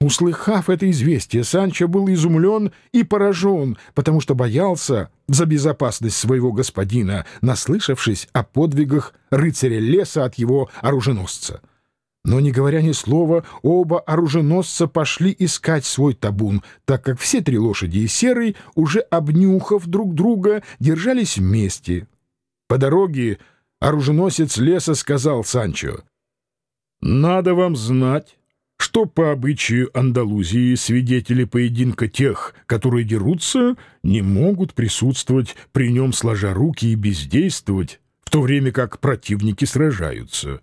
Услыхав это известие, Санчо был изумлен и поражен, потому что боялся за безопасность своего господина, наслышавшись о подвигах рыцаря леса от его оруженосца. Но, не говоря ни слова, оба оруженосца пошли искать свой табун, так как все три лошади и серый, уже обнюхав друг друга, держались вместе. По дороге оруженосец леса сказал Санчо, «Надо вам знать, что по обычаю Андалузии свидетели поединка тех, которые дерутся, не могут присутствовать при нем сложа руки и бездействовать, в то время как противники сражаются.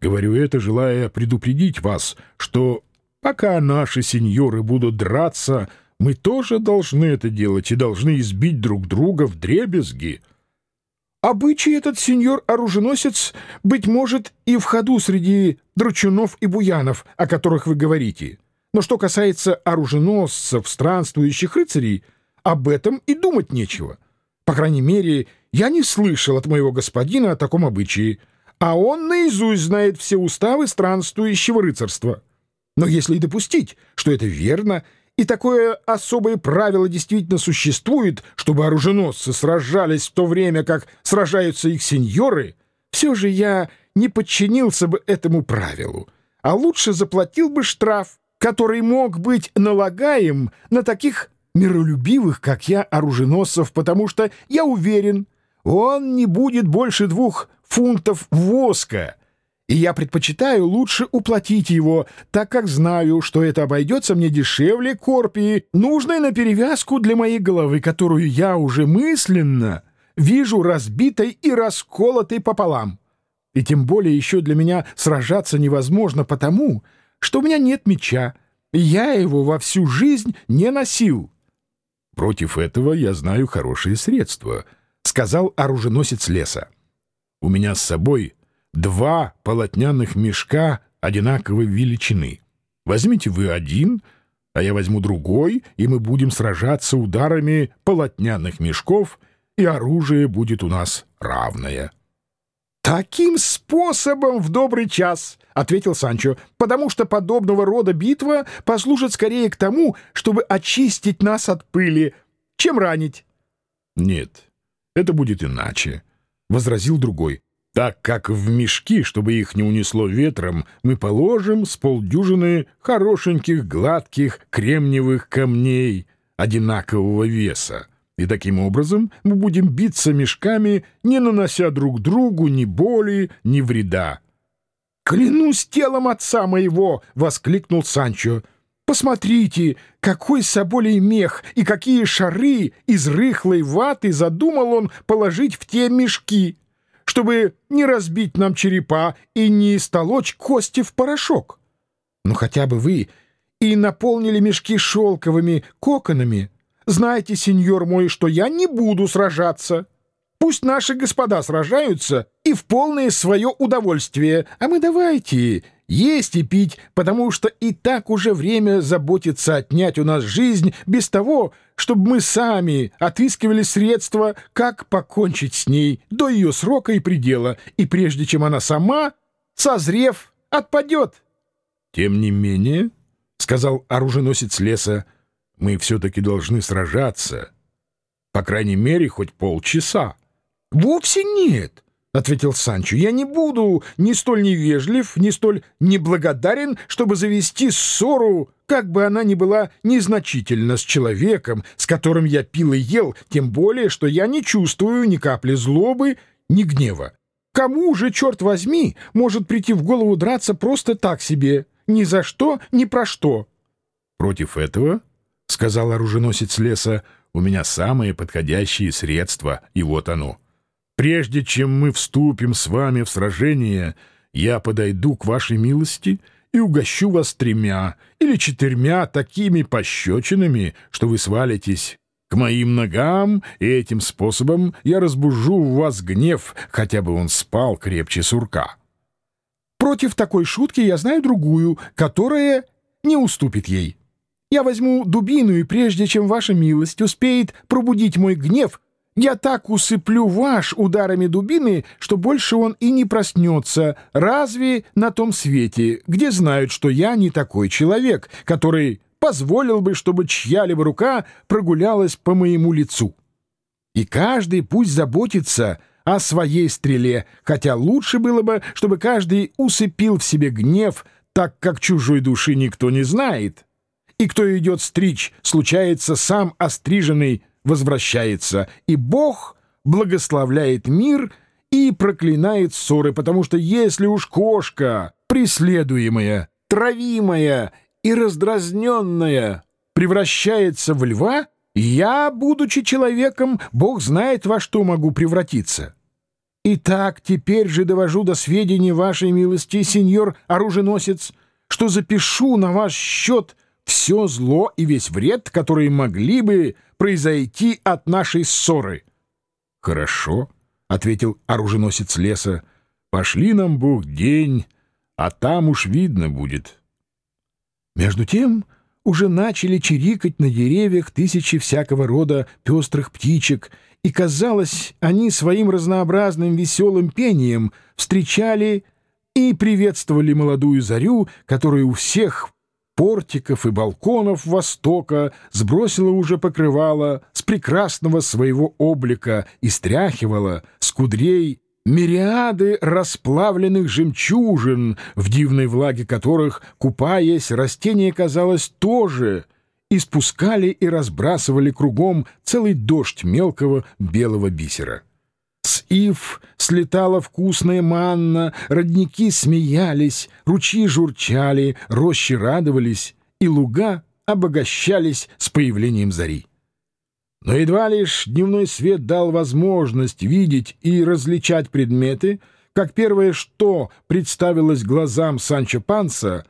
Говорю это, желая предупредить вас, что пока наши сеньоры будут драться, мы тоже должны это делать и должны избить друг друга в дребезги». Обычай этот сеньор-оруженосец, быть может, и в ходу среди дручунов и буянов, о которых вы говорите. Но что касается оруженосцев, странствующих рыцарей, об этом и думать нечего. По крайней мере, я не слышал от моего господина о таком обычае, а он наизусть знает все уставы странствующего рыцарства. Но если и допустить, что это верно — и такое особое правило действительно существует, чтобы оруженосцы сражались в то время, как сражаются их сеньоры, все же я не подчинился бы этому правилу, а лучше заплатил бы штраф, который мог быть налагаем на таких миролюбивых, как я, оруженосцев, потому что, я уверен, он не будет больше двух фунтов воска, и я предпочитаю лучше уплатить его, так как знаю, что это обойдется мне дешевле корпии, нужной на перевязку для моей головы, которую я уже мысленно вижу разбитой и расколотой пополам. И тем более еще для меня сражаться невозможно потому, что у меня нет меча, и я его во всю жизнь не носил. Против этого я знаю хорошие средства, — сказал оруженосец леса. У меня с собой два полотняных мешка одинаковой величины. Возьмите вы один, а я возьму другой, и мы будем сражаться ударами полотняных мешков, и оружие будет у нас равное». «Таким способом в добрый час», — ответил Санчо, «потому что подобного рода битва послужит скорее к тому, чтобы очистить нас от пыли, чем ранить». «Нет, это будет иначе», — возразил другой так как в мешки, чтобы их не унесло ветром, мы положим с полдюжины хорошеньких гладких кремниевых камней одинакового веса. И таким образом мы будем биться мешками, не нанося друг другу ни боли, ни вреда. «Клянусь телом отца моего!» — воскликнул Санчо. «Посмотрите, какой соболей мех и какие шары из рыхлой ваты задумал он положить в те мешки!» Чтобы не разбить нам черепа и не истолочь кости в порошок. Ну хотя бы вы и наполнили мешки шелковыми коконами. Знаете, сеньор мой, что я не буду сражаться. Пусть наши господа сражаются и в полное свое удовольствие, а мы давайте есть и пить, потому что и так уже время заботиться отнять у нас жизнь без того, чтобы мы сами отыскивали средства, как покончить с ней до ее срока и предела, и прежде чем она сама, созрев, отпадет. — Тем не менее, — сказал оруженосец леса, — мы все-таки должны сражаться. По крайней мере, хоть полчаса. — Вовсе нет, —— ответил Санчо, — я не буду ни столь невежлив, ни столь неблагодарен, чтобы завести ссору, как бы она ни была незначительна с человеком, с которым я пил и ел, тем более, что я не чувствую ни капли злобы, ни гнева. Кому же, черт возьми, может прийти в голову драться просто так себе, ни за что, ни про что? — Против этого, — сказал оруженосец леса, — у меня самые подходящие средства, и вот оно — Прежде чем мы вступим с вами в сражение, я подойду к вашей милости и угощу вас тремя или четырьмя такими пощечинами, что вы свалитесь к моим ногам, и этим способом я разбужу в вас гнев, хотя бы он спал крепче сурка. Против такой шутки я знаю другую, которая не уступит ей. Я возьму дубину, и прежде чем ваша милость успеет пробудить мой гнев, Я так усыплю ваш ударами дубины, что больше он и не проснется, разве на том свете, где знают, что я не такой человек, который позволил бы, чтобы чья-либо рука прогулялась по моему лицу. И каждый пусть заботится о своей стреле, хотя лучше было бы, чтобы каждый усыпил в себе гнев, так как чужой души никто не знает. И кто идет стричь, случается сам остриженный возвращается, и Бог благословляет мир и проклинает ссоры, потому что если уж кошка, преследуемая, травимая и раздразненная, превращается в льва, я, будучи человеком, Бог знает, во что могу превратиться. Итак, теперь же довожу до сведения вашей милости, сеньор оруженосец, что запишу на ваш счет все зло и весь вред, которые могли бы произойти от нашей ссоры. — Хорошо, — ответил оруженосец леса, — пошли нам, Бог, день, а там уж видно будет. Между тем уже начали чирикать на деревьях тысячи всякого рода пестрых птичек, и, казалось, они своим разнообразным веселым пением встречали и приветствовали молодую зарю, которая у всех портиков и балконов Востока сбросила уже покрывало с прекрасного своего облика и стряхивала с кудрей мириады расплавленных жемчужин, в дивной влаге которых, купаясь, растения, казалось, тоже испускали и разбрасывали кругом целый дождь мелкого белого бисера. Ив слетала вкусная манна, родники смеялись, ручьи журчали, рощи радовались, и луга обогащались с появлением зари. Но едва лишь дневной свет дал возможность видеть и различать предметы, как первое, что представилось глазам Санчо Панса,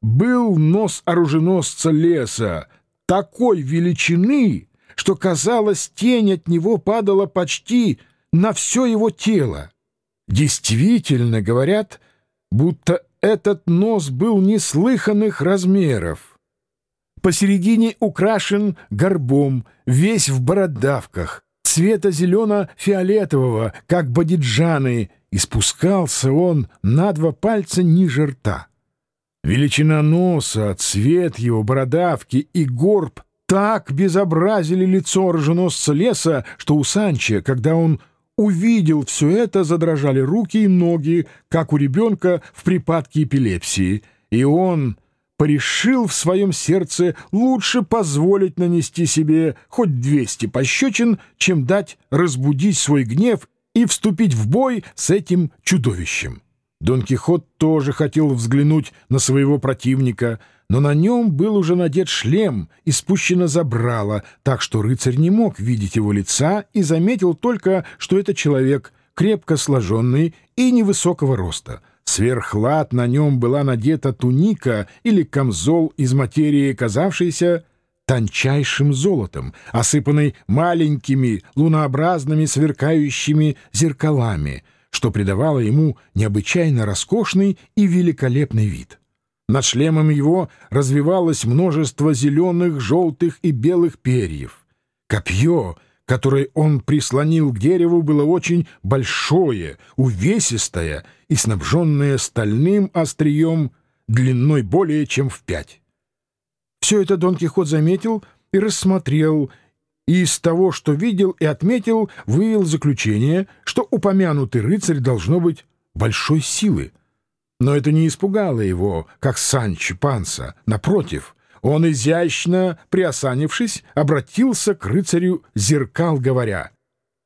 был нос оруженосца леса, такой величины, что, казалось, тень от него падала почти на все его тело. Действительно, говорят, будто этот нос был неслыханных размеров. Посередине украшен горбом, весь в бородавках, цвета зелено-фиолетового, как бодиджаны, и спускался он на два пальца ниже рта. Величина носа, цвет его бородавки и горб так безобразили лицо роженосца леса, что у Санча, когда он увидел все это, задрожали руки и ноги, как у ребенка в припадке эпилепсии, и он порешил в своем сердце лучше позволить нанести себе хоть двести пощечин, чем дать разбудить свой гнев и вступить в бой с этим чудовищем. Дон Кихот тоже хотел взглянуть на своего противника — но на нем был уже надет шлем и спущено забрало, так что рыцарь не мог видеть его лица и заметил только, что это человек крепко сложенный и невысокого роста. Сверх лад на нем была надета туника или камзол из материи, казавшейся тончайшим золотом, осыпанный маленькими лунообразными сверкающими зеркалами, что придавало ему необычайно роскошный и великолепный вид. Над шлемом его развивалось множество зеленых, желтых и белых перьев. Копье, которое он прислонил к дереву, было очень большое, увесистое и снабженное стальным острием длиной более чем в пять. Все это Дон Кихот заметил и рассмотрел, и из того, что видел и отметил, вывел заключение, что упомянутый рыцарь должно быть большой силы. Но это не испугало его, как Санч Панса. Напротив, он, изящно приосанившись, обратился к рыцарю зеркал, говоря,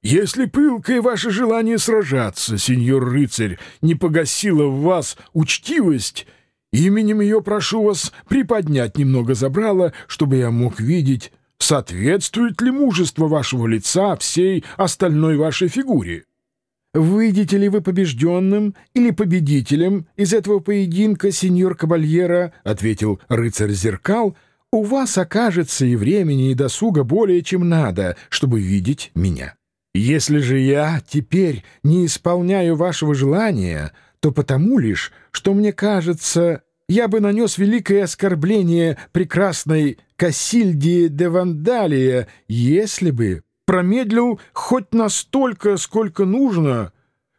«Если пылкое ваше желание сражаться, сеньор рыцарь, не погасило в вас учтивость, именем ее прошу вас приподнять немного забрала, чтобы я мог видеть, соответствует ли мужество вашего лица всей остальной вашей фигуре». Выйдете ли вы побежденным или победителем из этого поединка, сеньор Кабальера, — ответил рыцарь зеркал, — у вас окажется и времени, и досуга более чем надо, чтобы видеть меня. Если же я теперь не исполняю вашего желания, то потому лишь, что мне кажется, я бы нанес великое оскорбление прекрасной Кассильде де Вандалия, если бы промедлил хоть настолько, сколько нужно,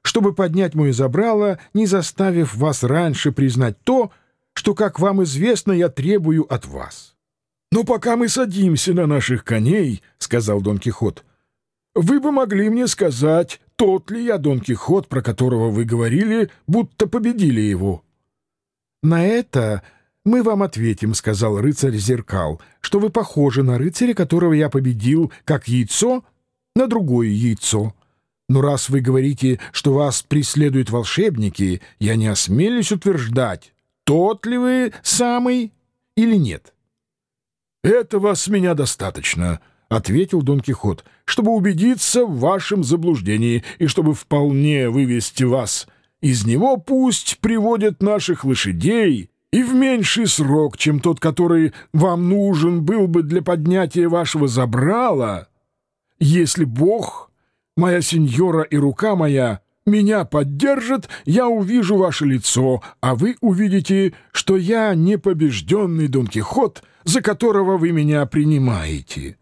чтобы поднять мое забрало, не заставив вас раньше признать то, что, как вам известно, я требую от вас. — Но пока мы садимся на наших коней, — сказал Дон Кихот, — вы бы могли мне сказать, тот ли я Дон Кихот, про которого вы говорили, будто победили его. — На это мы вам ответим, — сказал рыцарь Зеркал, — что вы похожи на рыцаря, которого я победил, как яйцо на другое яйцо. Но раз вы говорите, что вас преследуют волшебники, я не осмелюсь утверждать, тот ли вы самый или нет. — Этого с меня достаточно, — ответил Дон Кихот, — чтобы убедиться в вашем заблуждении и чтобы вполне вывести вас из него, пусть приводят наших лошадей и в меньший срок, чем тот, который вам нужен был бы для поднятия вашего забрала, если Бог, моя сеньора и рука моя меня поддержат, я увижу ваше лицо, а вы увидите, что я не побежденный Дон Кихот, за которого вы меня принимаете».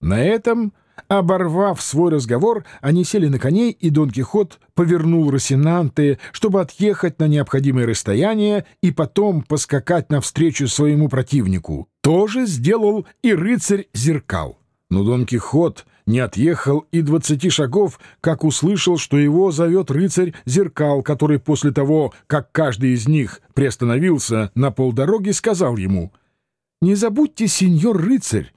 На этом, оборвав свой разговор, они сели на коней, и Дон Кихот повернул Росинанте, чтобы отъехать на необходимое расстояние и потом поскакать навстречу своему противнику. То же сделал и рыцарь Зеркал. Но Дон Кихот не отъехал и двадцати шагов, как услышал, что его зовет рыцарь Зеркал, который после того, как каждый из них приостановился на полдороги, сказал ему «Не забудьте, сеньор рыцарь,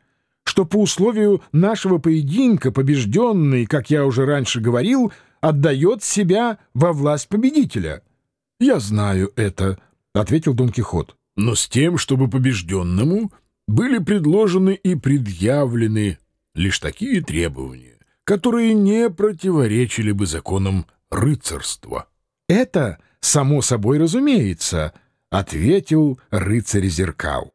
что по условию нашего поединка побежденный, как я уже раньше говорил, отдает себя во власть победителя». «Я знаю это», — ответил Дон Кихот, «но с тем, чтобы побежденному были предложены и предъявлены лишь такие требования, которые не противоречили бы законам рыцарства. — Это само собой разумеется, — ответил рыцарь зеркал.